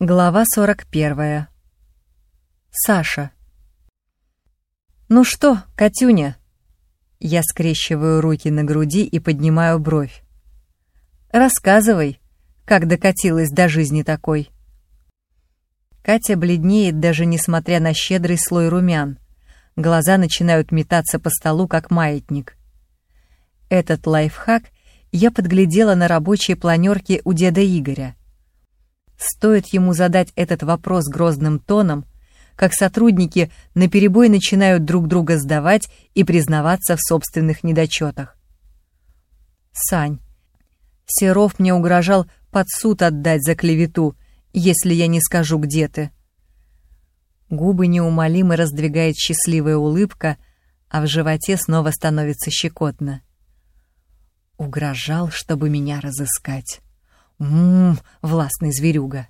Глава 41. Саша. «Ну что, Катюня?» Я скрещиваю руки на груди и поднимаю бровь. «Рассказывай, как докатилась до жизни такой». Катя бледнеет, даже несмотря на щедрый слой румян. Глаза начинают метаться по столу, как маятник. Этот лайфхак я подглядела на рабочей планерке у деда Игоря. Стоит ему задать этот вопрос грозным тоном, как сотрудники наперебой начинают друг друга сдавать и признаваться в собственных недочетах. «Сань, Серов мне угрожал под суд отдать за клевету, если я не скажу, где ты». Губы неумолимо раздвигает счастливая улыбка, а в животе снова становится щекотно. Угрожал, чтобы меня разыскать. Ммм, властный зверюга.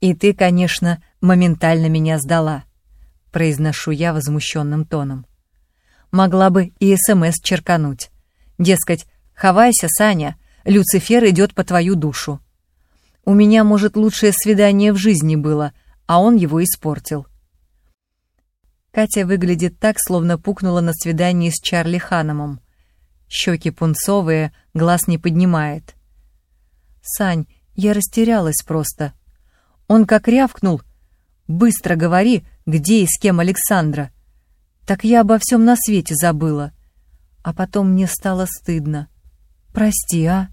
И ты, конечно, моментально меня сдала, произношу я возмущенным тоном. Могла бы и СМС черкануть. Дескать, хавайся, Саня, Люцифер идет по твою душу. У меня, может, лучшее свидание в жизни было, а он его испортил. Катя выглядит так, словно пукнула на свидании с Чарли Ханомом. Щеки пунцовые, глаз не поднимает. Сань, я растерялась просто. Он как рявкнул. «Быстро говори, где и с кем Александра». Так я обо всем на свете забыла. А потом мне стало стыдно. Прости, а?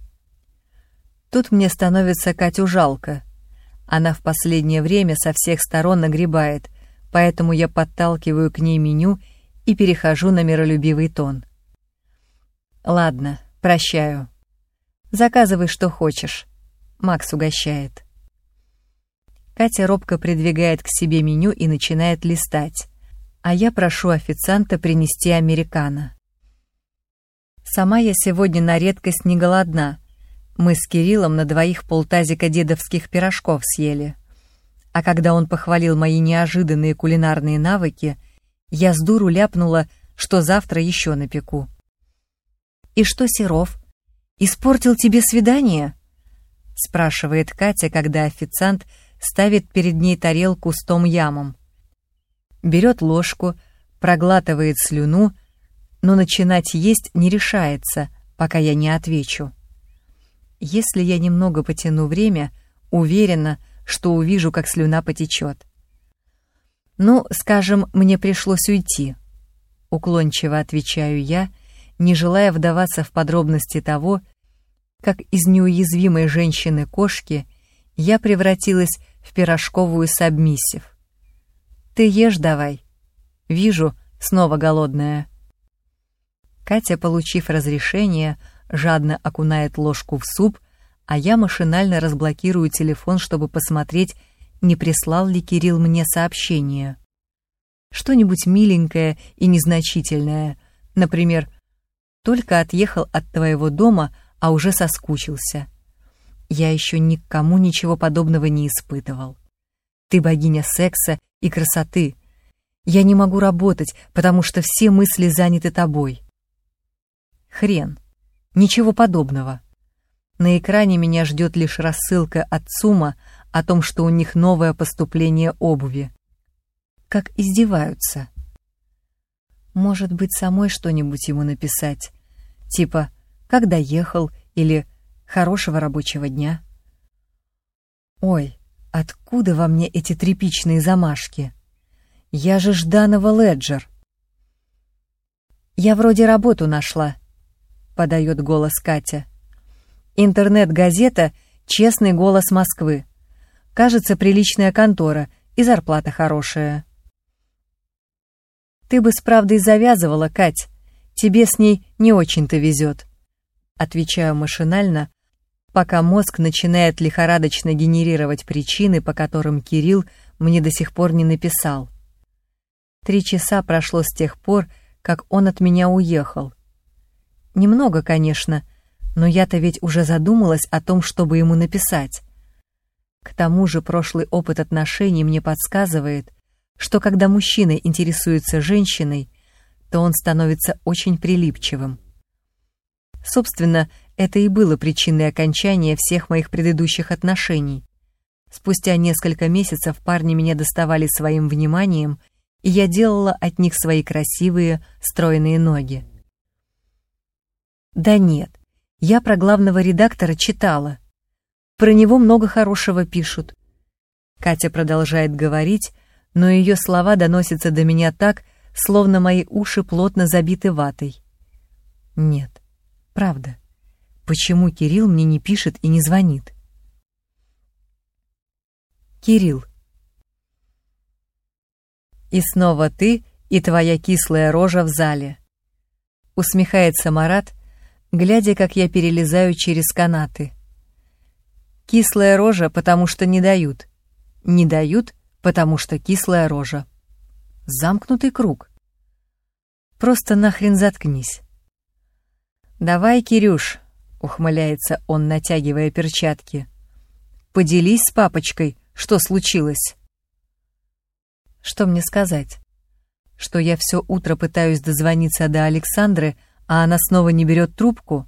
Тут мне становится Катю жалко. Она в последнее время со всех сторон нагребает, поэтому я подталкиваю к ней меню и перехожу на миролюбивый тон. Ладно, прощаю. Заказывай, что хочешь. Макс угощает. Катя робко придвигает к себе меню и начинает листать, а я прошу официанта принести американо. Сама я сегодня на редкость не голодна. Мы с Кириллом на двоих полтазика дедовских пирожков съели. А когда он похвалил мои неожиданные кулинарные навыки, я с дуру ляпнула, что завтра еще напеку. «И что, Серов, испортил тебе свидание?» — спрашивает Катя, когда официант ставит перед ней тарелку с том-ямом. Берет ложку, проглатывает слюну, но начинать есть не решается, пока я не отвечу. Если я немного потяну время, уверена, что увижу, как слюна потечет. «Ну, скажем, мне пришлось уйти», — уклончиво отвечаю я, — не желая вдаваться в подробности того, как из неуязвимой женщины-кошки я превратилась в пирожковую сабмиссив. «Ты ешь давай. Вижу, снова голодная». Катя, получив разрешение, жадно окунает ложку в суп, а я машинально разблокирую телефон, чтобы посмотреть, не прислал ли Кирилл мне сообщение. Что-нибудь миленькое и незначительное, например, только отъехал от твоего дома, а уже соскучился. Я еще никому ничего подобного не испытывал. Ты богиня секса и красоты. Я не могу работать, потому что все мысли заняты тобой. Хрен. Ничего подобного. На экране меня ждет лишь рассылка от ЦУМа о том, что у них новое поступление обуви. Как издеваются. Может быть, самой что-нибудь ему написать. Типа «Как доехал» или «Хорошего рабочего дня». Ой, откуда во мне эти тряпичные замашки? Я же Жданова Леджер. Я вроде работу нашла, подает голос Катя. Интернет-газета «Честный голос Москвы». Кажется, приличная контора и зарплата хорошая. Ты бы с правдой завязывала, Кать. Тебе с ней не очень-то везет. Отвечаю машинально, пока мозг начинает лихорадочно генерировать причины, по которым Кирилл мне до сих пор не написал. Три часа прошло с тех пор, как он от меня уехал. Немного, конечно, но я-то ведь уже задумалась о том, чтобы ему написать. К тому же прошлый опыт отношений мне подсказывает, что когда мужчина интересуется женщиной, то он становится очень прилипчивым. Собственно, это и было причиной окончания всех моих предыдущих отношений. Спустя несколько месяцев парни меня доставали своим вниманием, и я делала от них свои красивые, стройные ноги. Да нет, я про главного редактора читала. Про него много хорошего пишут. Катя продолжает говорить, но ее слова доносятся до меня так, словно мои уши плотно забиты ватой. Нет, правда. Почему Кирилл мне не пишет и не звонит? Кирилл. И снова ты и твоя кислая рожа в зале. Усмехается Марат, глядя, как я перелезаю через канаты. Кислая рожа, потому что не дают. Не дают, потому что кислая рожа. Замкнутый круг. Просто нахрен заткнись. «Давай, Кирюш», — ухмыляется он, натягивая перчатки. «Поделись с папочкой, что случилось». Что мне сказать? Что я все утро пытаюсь дозвониться до Александры, а она снова не берет трубку?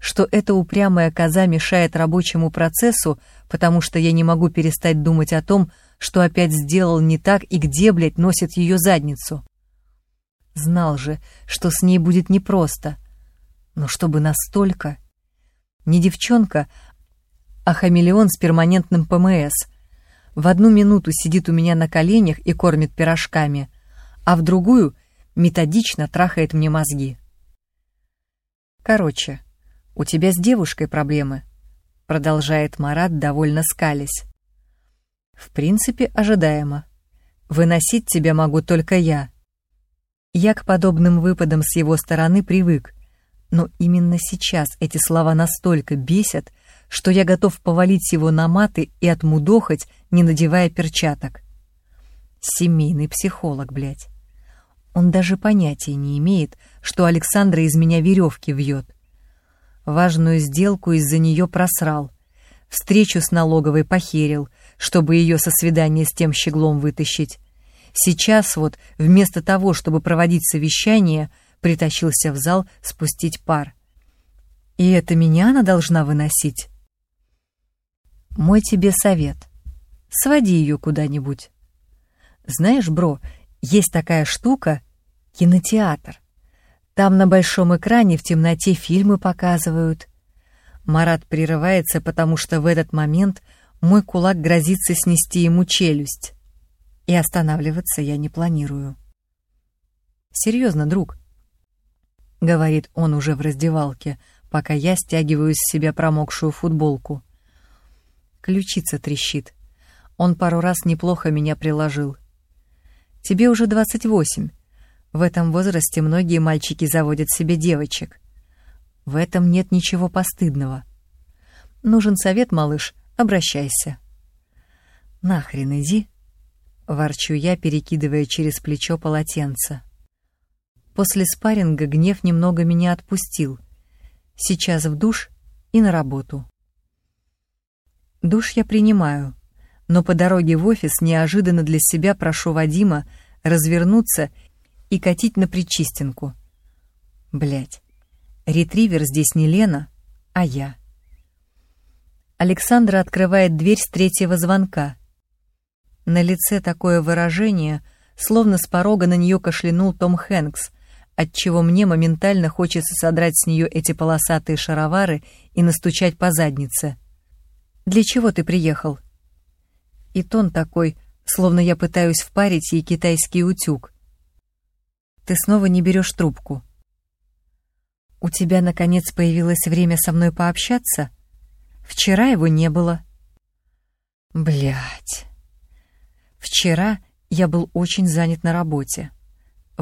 Что эта упрямая коза мешает рабочему процессу, потому что я не могу перестать думать о том, что опять сделал не так и где, блядь, носит ее задницу? Знал же, что с ней будет непросто — но чтобы настолько... Не девчонка, а хамелеон с перманентным ПМС. В одну минуту сидит у меня на коленях и кормит пирожками, а в другую методично трахает мне мозги. Короче, у тебя с девушкой проблемы, продолжает Марат, довольно скалясь. В принципе, ожидаемо. Выносить тебя могу только я. Я к подобным выпадам с его стороны привык, но именно сейчас эти слова настолько бесят, что я готов повалить его на маты и отмудохать, не надевая перчаток. Семейный психолог, блядь. Он даже понятия не имеет, что Александра из меня веревки вьет. Важную сделку из-за нее просрал. Встречу с налоговой похерил, чтобы ее со свидания с тем щеглом вытащить. Сейчас вот, вместо того, чтобы проводить совещание, притащился в зал спустить пар. И это меня она должна выносить? Мой тебе совет. Своди ее куда-нибудь. Знаешь, бро, есть такая штука — кинотеатр. Там на большом экране в темноте фильмы показывают. Марат прерывается, потому что в этот момент мой кулак грозится снести ему челюсть. И останавливаться я не планирую. Серьезно, друг, — говорит он уже в раздевалке, пока я стягиваю с себя промокшую футболку. Ключица трещит. Он пару раз неплохо меня приложил. «Тебе уже двадцать восемь. В этом возрасте многие мальчики заводят себе девочек. В этом нет ничего постыдного. Нужен совет, малыш, обращайся». «Нахрен иди», — ворчу я, перекидывая через плечо полотенце. После спарринга гнев немного меня отпустил. Сейчас в душ и на работу. Душ я принимаю, но по дороге в офис неожиданно для себя прошу Вадима развернуться и катить на причистинку. Блять, ретривер здесь не Лена, а я. Александра открывает дверь с третьего звонка. На лице такое выражение, словно с порога на нее кашлянул Том Хэнкс, отчего мне моментально хочется содрать с нее эти полосатые шаровары и настучать по заднице. «Для чего ты приехал?» И тон такой, словно я пытаюсь впарить ей китайский утюг. «Ты снова не берешь трубку». «У тебя, наконец, появилось время со мной пообщаться? Вчера его не было». Блять. Вчера я был очень занят на работе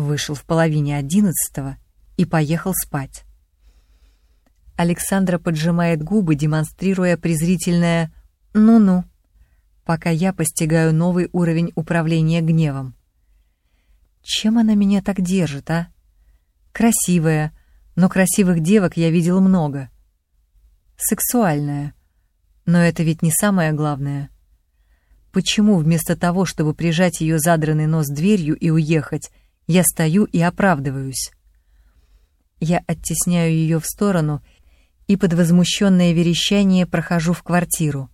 вышел в половине одиннадцатого и поехал спать. Александра поджимает губы, демонстрируя презрительное «ну-ну», пока я постигаю новый уровень управления гневом. Чем она меня так держит, а? Красивая, но красивых девок я видел много. Сексуальная, но это ведь не самое главное. Почему вместо того, чтобы прижать ее задранный нос дверью и уехать, я стою и оправдываюсь. Я оттесняю ее в сторону и под возмущенное верещание прохожу в квартиру.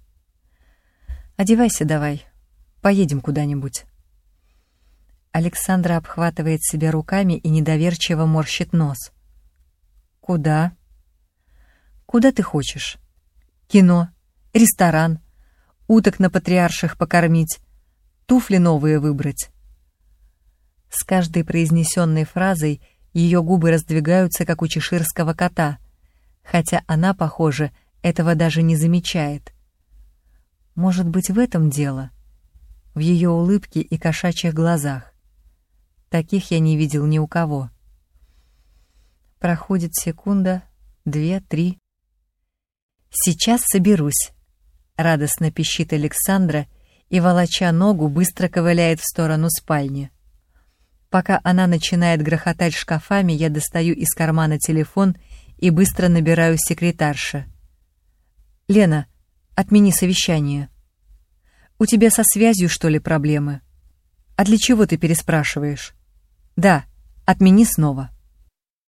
Одевайся давай, поедем куда-нибудь. Александра обхватывает себя руками и недоверчиво морщит нос. Куда? Куда ты хочешь? Кино, ресторан, уток на патриарших покормить, туфли новые выбрать. С каждой произнесенной фразой ее губы раздвигаются, как у чеширского кота, хотя она, похоже, этого даже не замечает. Может быть, в этом дело? В ее улыбке и кошачьих глазах. Таких я не видел ни у кого. Проходит секунда, две, три. «Сейчас соберусь», — радостно пищит Александра и, волоча ногу, быстро ковыляет в сторону спальни. Пока она начинает грохотать шкафами, я достаю из кармана телефон и быстро набираю секретарша. «Лена, отмени совещание. У тебя со связью, что ли, проблемы? А для чего ты переспрашиваешь?» «Да, отмени снова».